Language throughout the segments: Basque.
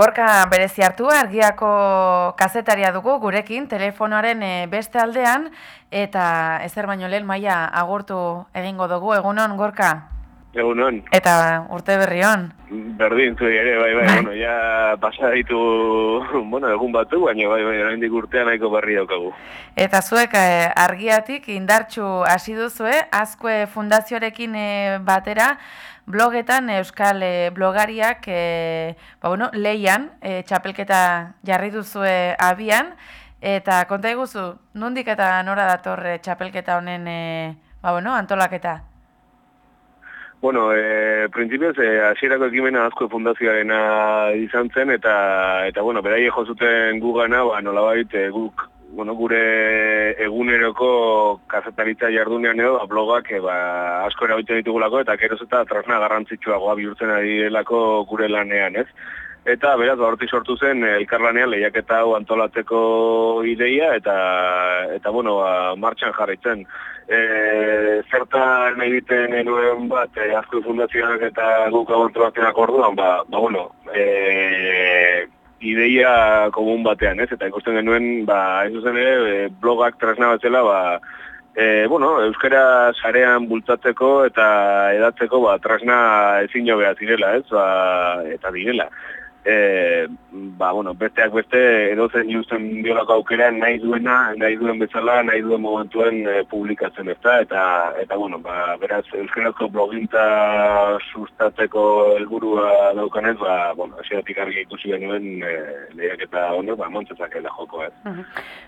Gorka berezi hartu argiako kazetaria dugu gurekin telefonoaren eh, beste aldean eta ezer baino lehen maila agurtu egingo dugu egunon Gorka. Egunon. Eta urte berri hon. Berdin zu ere, bai, bai, bueno, ja pasa ditu, bueno, egun batu, baina bai, bai, oraindik urtean nahiko berri daukagu. Eta zuek eh, argiatik indartxu hasi duzue, azkue fundazioarekin eh, batera, blogetan euskal e, blogariak e, ba, bueno, leian e, txapelketa jarri duzue abian eta konta iguzu, nondik eta nora dator e, txapelketa honen e, ba, bueno, antolaketa? Bueno, eh, prinsipioz, eh, asierako ekimena asko fundazioarena izan zen, eta, eta bueno, beraie jozuten gugana, ba, nolabait, e, guk bueno, gure eguneroko kazetaritza jardunean edo ba, blogak e, ba, asko erabiltzen ditugulako eta geroz eta trasna garrantzitsuagoa bihurtzen ari delako gure lanean, ez? Eta beraz, ba, hortik sortu zen elkarlanean lehiaketa hau antolatzeko ideia eta eta bueno, ba, martxan jarraitzen. E, zerta nahi biten enuen bat, e, asko fundazioak eta guk abantolatzen orduan, ba, ba bueno, e, ideia komun batean, ez? Eta ikusten genuen, ba, ez zuzen ere, e, blogak tresna batzela, ba, e, bueno, euskara sarean bultatzeko eta edatzeko, ba, tresna ezin jo behar zirela, ez? Ba, eta direla e, ba, bueno, besteak beste edozen justen biolako aukera nahi duena, nahi duen bezala, nahi duen momentuen e, publikatzen ez da, eta, eta bueno, ba, beraz, euskerazko bloginta sustateko helburua daukanez, ba, bueno, asiatik argi ikusi genuen e, lehiaketa hono, ba, montzezak joko ez.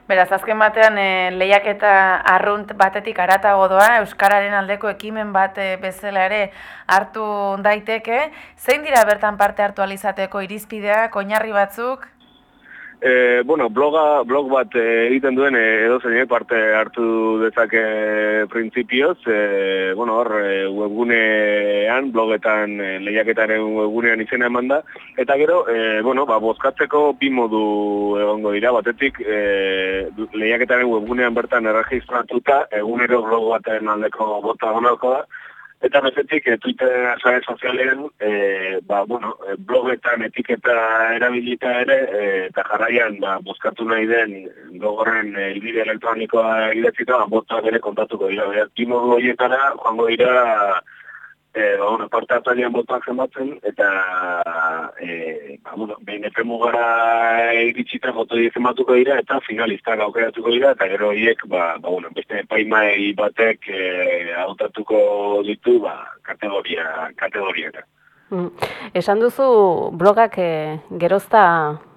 Beraz, azken batean e, lehiaketa arrunt batetik aratago doa, Euskararen aldeko ekimen bat e, bezala ere hartu daiteke, zein dira bertan parte hartu alizateko iriz irizpideak, oinarri batzuk? E, bueno, bloga, blog bat eh, egiten duen e, edo zeinek parte hartu dezake printzipioz. E, bueno, hor, webgunean, blogetan, e, lehiaketaren webgunean izena eman da. Eta gero, e, bueno, ba, bozkatzeko bi modu egongo dira. Batetik, e, lehiaketaren webgunean bertan erregistratuta, egunero blog baten aldeko bota gonalko da. Eta bezetik, e, Twitter sare sozialean, e, ba, bueno, eh, blogetan etiketa erabilita ere, e, eta jarraian, ba, bozkatu nahi den, gogorren e, ilbide elektronikoa egidetzita, ba, bota bere kontatuko dira. Eta, timo goietara, joango dira, e, ba, bueno, parte hartalian botak zenbatzen, eta e, ba, bueno, efe mugara iritsita boto zenbatuko dira, eta finalistak aukeratuko dira, eta gero hiek, ba, ba, bueno, beste paimai batek e, autatuko ditu, ba, kategoria, kategoria eta. Mm. Esan duzu blogak e, gerozta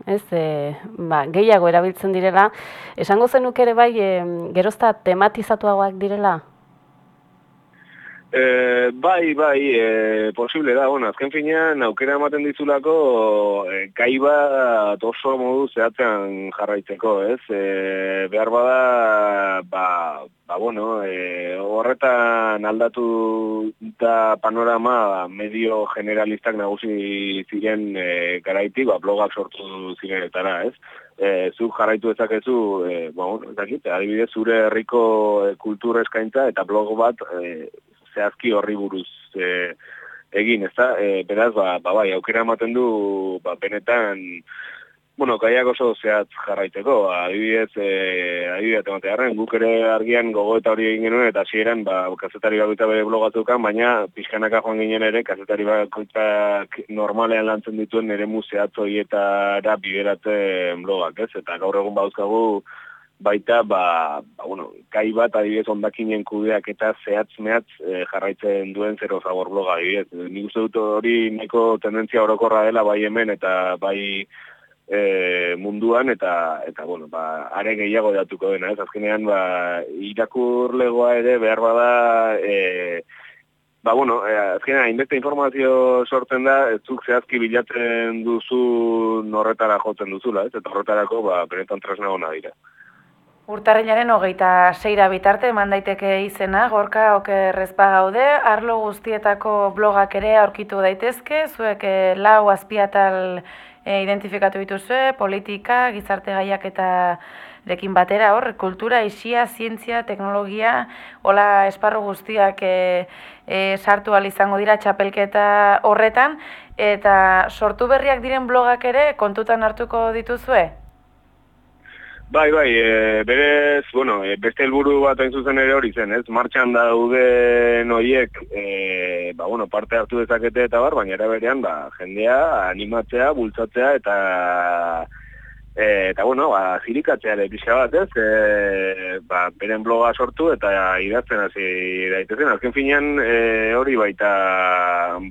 ez, e, ba, gehiago erabiltzen direla. Esango zenuk ere bai e, gerozta tematizatuagoak direla? E, bai, bai, e, posible da, bueno, azken finean, aukera ematen dizulako, e, gai bat oso modu zehatzen jarraitzeko, ez? E, behar bada, ba, ba bueno, e, horretan aldatu da panorama medio generalistak nagusi ziren e, garaiti, ba, blogak sortu zirenetara, ez? E, zu jarraitu ezakezu, e, ba, bueno, ezakit, adibidez, zure herriko e, kultura eskaintza eta blog bat e, zehazki horri buruz e, egin, ez da? E, beraz, ba, ba, bai, aukera ematen du, ba, benetan, bueno, kaiak oso zehatz jarraiteko, adibidez, e, adibidez, emate guk ere argian gogo eta hori egin genuen, eta hasieran ba, kazetari bakoitza bere blogatukan, baina pixkanaka joan ginen ere, kazetari bakoitzak normalean lantzen dituen ere muzeatzo eta bideratzen blogak, ez? Eta gaur egun bauzkagu, baita ba, ba bueno, kai bat adibidez ondakinen kudeak eta zehatz mehatz e, jarraitzen duen zero zabor bloga adibidez. Nik uste dut hori neko tendentzia orokorra dela bai hemen eta bai e, munduan eta eta bueno, ba, are gehiago datuko dena, ez azkenean ba, irakurlegoa ere behar bada e, Ba, bueno, eh, azkenean, hainbeste informazio sortzen da, ez zuk zehazki bilatzen duzu norretara jotzen duzula, ez? Eta horretarako, ba, benetan tresna hona dira. Urtarrilaren hogeita seira bitarte eman daiteke izena, gorka okerrezpa gaude, arlo guztietako blogak ere aurkitu daitezke, zuek eh, lau azpiatal e, identifikatu dituzue, politika, gizarte gaiak eta dekin batera. Hor, kultura, isia, zientzia, teknologia, hola esparru guztiak e, e, sartu izango dira txapelketa horretan, eta sortu berriak diren blogak ere kontutan hartuko dituzue? Bai, bai, e, berez, bueno, e, beste helburu bat hain zuzen ere hori zen, ez? Martxan daude noiek, e, ba, bueno, parte hartu dezakete eta bar, baina era berean, ba, jendea animatzea, bultzatzea eta e, eta bueno, ba, zirikatzea ere pixka bat, ez? E, ba, beren bloga sortu eta idazten hasi daitezen. Azken finean e, hori baita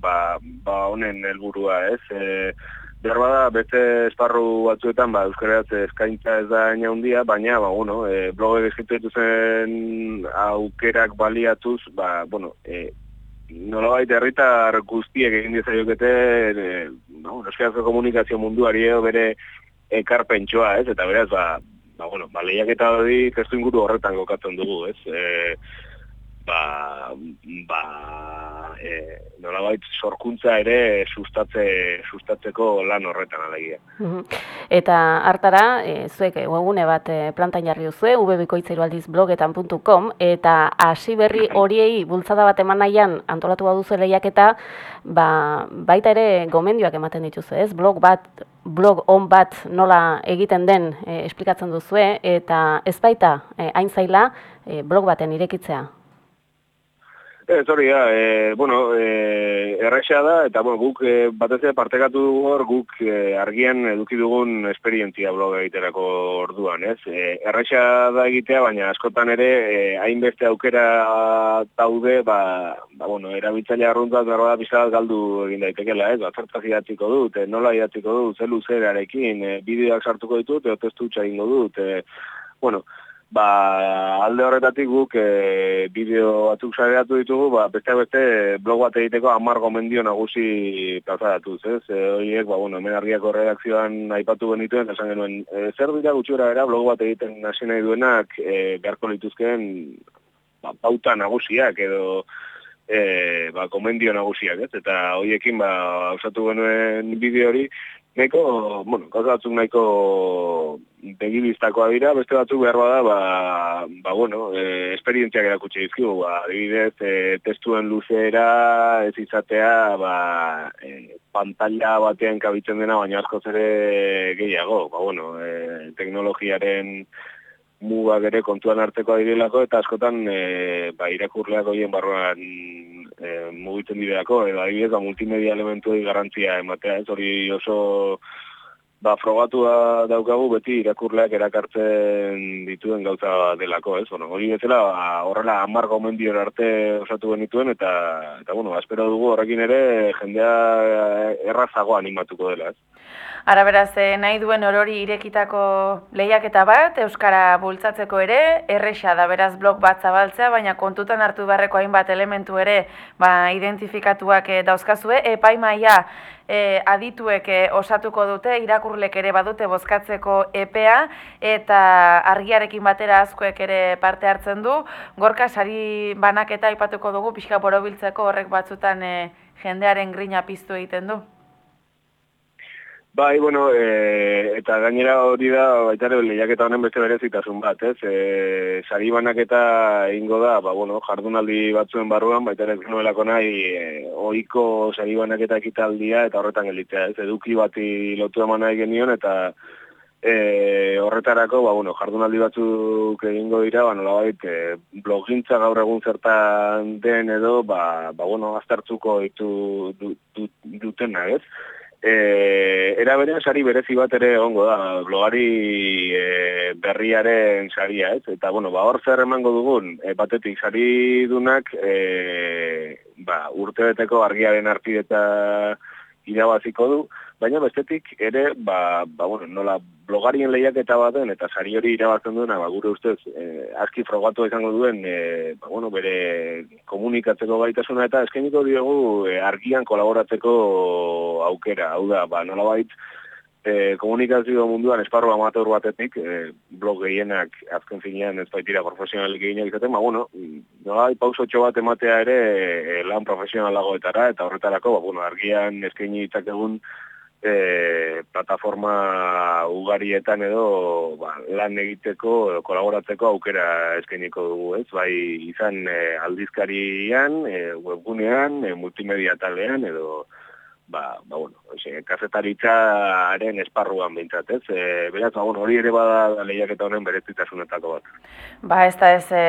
ba, ba honen helburua, ez? E, behar bada, beste esparru batzuetan, ba, euskaraz eskaintza ez da ina hundia, baina, ba, bueno, e, bloge eskitu zen aukerak baliatuz, ba, bueno, e, nola baita herritar guztiek egin dizaiokete, e, no, euskarazko komunikazio munduari edo bere ekarpentsoa, ez, eta beraz, ba, ba, bueno, ba, lehiak eta hori testu inguru horretan gokatzen dugu, ez, e, ba, ba e, nolabait sorkuntza ere sustatze sustatzeko lan horretan alegia. Eta hartara, e, zuek webgune bat e, plantan jarri duzue, vbikoitzairualdizblogetan.com eta hasi berri horiei bultzada bat eman nahian antolatu baduzu lehiaketa, ba, baita ere gomendioak ematen dituzu, ez? Blog bat blog on bat nola egiten den e, esplikatzen duzue eta ez baita e, hain zaila e, blog baten irekitzea. Ez hori da, e, bueno, e, errexea da, eta bueno, guk e, batez ere partekatu dugu hor, guk e, argian eduki dugun esperientzia bloga egiterako orduan, ez? E, errexea da egitea, baina askotan ere, e, hainbeste aukera daude, ba, ba bueno, erabiltzaile arruntzat berroa pizkat galdu egin daitekela, ez? Batzertaz idatziko dut, e, nola idatziko dut, zelu zerarekin, e, bideoak sartuko ditut, edo testu ingo dut, e, bueno, ba, alde horretatik guk e, bideo batzuk sareatu ditugu, ba, beste beste blog bat egiteko amar gomendio nagusi plazatuz, ez? E, oiek, ba, bueno, hemen argiako redakzioan aipatu genituen, esan genuen, e, zer dira gutxura era blog bat egiten hasi nahi duenak e, beharko lituzkeen ba, pauta nagusiak edo e, ba, gomendio nagusiak, ez? Eta hoiekin, ba, usatu genuen bideo hori, Neko, bueno, gauza batzuk nahiko begibiztakoa dira, beste batzuk behar bada, ba, ba bueno, e, esperientziak erakutsi dizkigu, ba, adibidez, e, testuen luzera, ez izatea, ba, e, pantalla batean kabitzen dena, baina asko zere gehiago, ba, bueno, e, teknologiaren mugak ere kontuan arteko direlako, eta askotan, e, ba, irakurleak hoien barruan e, mugitzen direako, edo adibidez, ba, multimedia elementu garrantzia ematea, ez? Hori oso ba, frogatua daukagu beti irakurleak erakartzen dituen gauza delako, ez? Bueno, hori bezala, ba, horrela amar gomendior arte osatu genituen, eta, eta bueno, espero dugu horrekin ere jendea errazago animatuko dela, ez? Ara beraz, eh, nahi duen orori irekitako lehiaketa bat, Euskara bultzatzeko ere, erresa da beraz blog bat zabaltzea, baina kontutan hartu beharreko hainbat elementu ere ba, identifikatuak e, dauzkazue, epaimaia e, adituek osatuko dute, irakurlek ere badute bozkatzeko epea, eta argiarekin batera askoek ere parte hartzen du, gorka sari banaketa aipatuko dugu, pixka borobiltzeko horrek batzutan jendearen grina piztu egiten du. Bai, bueno, e, eta gainera hori da, baita ere, lehiaketa honen beste berezitasun bat, ez? E, sari banaketa ingo da, ba, bueno, jardunaldi batzuen barruan, baita ere, nuelako nahi, e, oiko sari banaketa ekitaldia, eta horretan gelitzea, ez? Eduki bati lotu eman nahi genion, eta e, horretarako, ba, bueno, jardunaldi batzuk egingo dira, ba, nola bait, e, blogintza gaur egun zertan den edo, ba, ba bueno, aztertzuko ditu du, du, dutena, ez? E, era berean sari berezi bat ere egongo da, blogari e, berriaren saria, ez? Eta, bueno, ba, hor zer emango dugun, e, batetik sari dunak, e, ba, urte beteko argiaren arpideta irabaziko du, baina bestetik ere, ba, ba, bueno, nola blogarien lehiak eta baten, eta sari hori irabazten duena, ba, gure ustez, eh, aski frogatu izango duen, eh, ba, bueno, bere komunikatzeko gaitasuna, eta eskeniko diogu eh, argian kolaboratzeko aukera, hau da, ba, nola bait, eh, komunikazio munduan esparro amateur batetik, eh, blog gehienak azken finean ez baitira profesionalik gehienak izaten, ba, bueno, nola pauso bat ematea ere eh, lan profesionalagoetara, eta horretarako, ba, bueno, argian eskaini egun, e, plataforma ugarietan edo ba, lan egiteko, kolaboratzeko aukera eskainiko dugu, ez? Bai, izan e, aldizkarian, e, webgunean, e, multimedia talean edo ba, ba bueno, oze, kazetaritzaren esparruan bintzat, ez? E, beraz, ba, bueno, hori ere bada lehiaketa honen berezitasunetako bat. Ba, ez da ez e,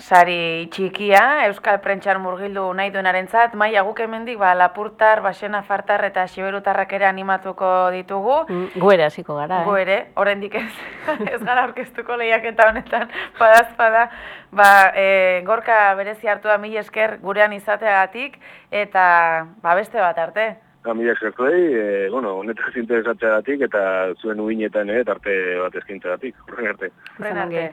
sari txikia, Euskal Prentxar murgildu nahi duenaren zat, mai aguk hemendik, ba, Lapurtar, Basena Fartar eta Siberutarrak ere animatuko ditugu. Mm, gu ere hasiko gara, Gu eh? ere, oraindik ez, ez gara aurkeztuko lehiaketa honetan, badazpada, ba, e, gorka berezi hartu da mila esker gurean izateagatik, eta ba, beste bat arte. Mila eskertuei, e, bueno, honetaz interesatzeagatik eta zuen uinetan ere tarte bat eskintzeagatik, horren arte. Horren arte.